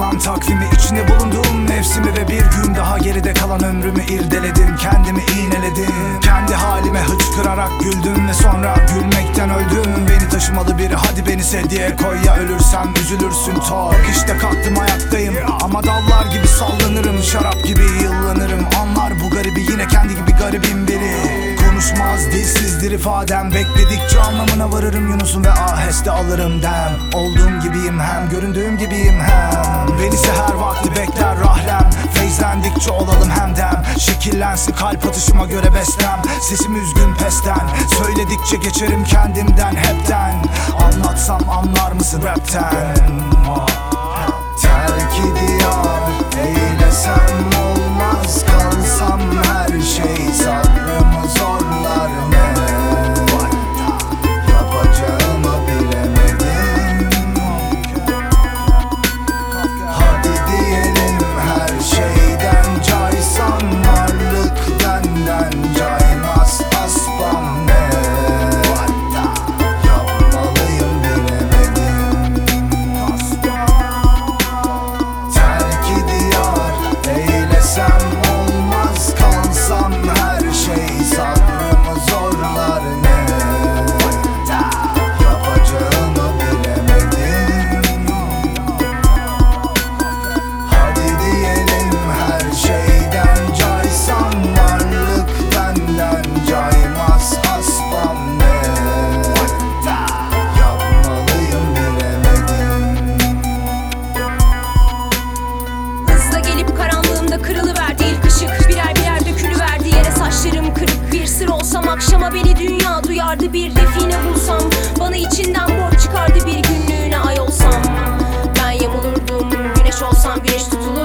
takvimi içinde bulunduğum mevsimi Ve bir gün daha geride kalan ömrümü irdeledim Kendimi iğneledim. Kendi halime hıçkırarak güldüm Ve sonra gülmekten öldüm. Beni taşımalı biri hadi beni sedyeye koy. Ya ölürsem üzülürsün tor. İşte kalktım ayaktayım Ama dallar gibi sallanırım. Şarap gibi yıllanırım. Anlar bu garibi yine kendi gibi garibim biri Konuşmaz dilsizdir ifadem. Bekledikçe anlamına varırım Yunus'un ve aheste alırım dem. Olduğum gibiyim hem göründüğüm gibiyim hem. Beni seher vakti bekler rahlem. Feyzlendikçe olalım hemdem Şekillensin kalp atışıma göre beslem Sesim üzgün pesten. Söyledikçe geçerim kendimden hepten. Anlatsam anlar mısın rapten? Terk diyar eylesem olmaz. Kalsam her şey sabrımı her çıkardı bir define bulsam Bana içinden borç çıkardı bir günlüğüne ay olsam. Ben yamulurdum güneş olsam güneş tutulur.